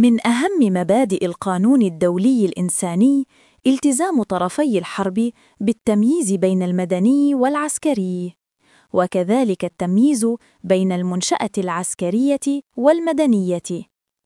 من أهم مبادئ القانون الدولي الإنساني التزام طرفي الحرب بالتمييز بين المدني والعسكري وكذلك التمييز بين المنشأة العسكرية والمدنية.